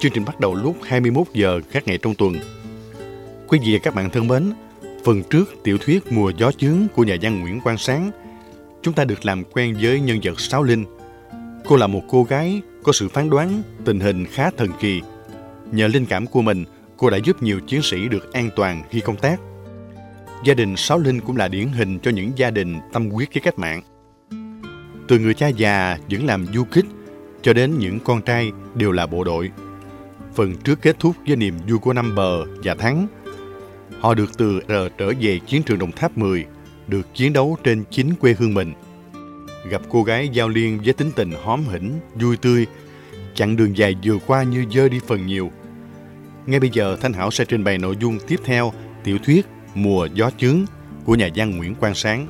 Chương trình bắt đầu lúc 21 giờ các ngày trong tuần. Quý vị và các bạn thân mến, phần trước tiểu thuyết Mùa gió chướng của nhà văn Nguyễn Quang Sáng, chúng ta được làm quen với nhân vật Sáu Linh. Cô là một cô gái có sự phán đoán tình hình khá thần kỳ. Nhờ linh cảm của mình, cô đã giúp nhiều chiến sĩ được an toàn khi công tác. Gia đình Sáu Linh cũng là điển hình cho những gia đình tâm huyết với cách mạng. Từ người cha già vẫn làm du kích cho đến những con trai đều là bộ đội. Phần trước kết thúc với niềm vui của năm bờ và thắng. Họ được từ R trở về chiến trường Đồng Tháp 10, được chiến đấu trên chính quê hương mình. Gặp cô gái giao liên với tính tình hóm hỉnh, vui tươi, chặng đường dài vừa qua như dơ đi phần nhiều. Ngay bây giờ Thanh Hảo sẽ trình bày nội dung tiếp theo tiểu thuyết Mùa gió chướng của nhà văn Nguyễn Quang Sáng.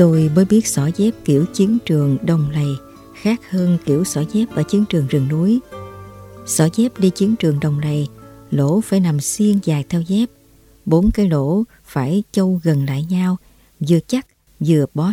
Tôi mới biết xỏ dép kiểu chiến trường đông lầy khác hơn kiểu xỏ dép ở chiến trường rừng núi. Xỏ dép đi chiến trường đồng lầy, lỗ phải nằm xiên dài theo dép. Bốn cái lỗ phải châu gần lại nhau, vừa chắc vừa bó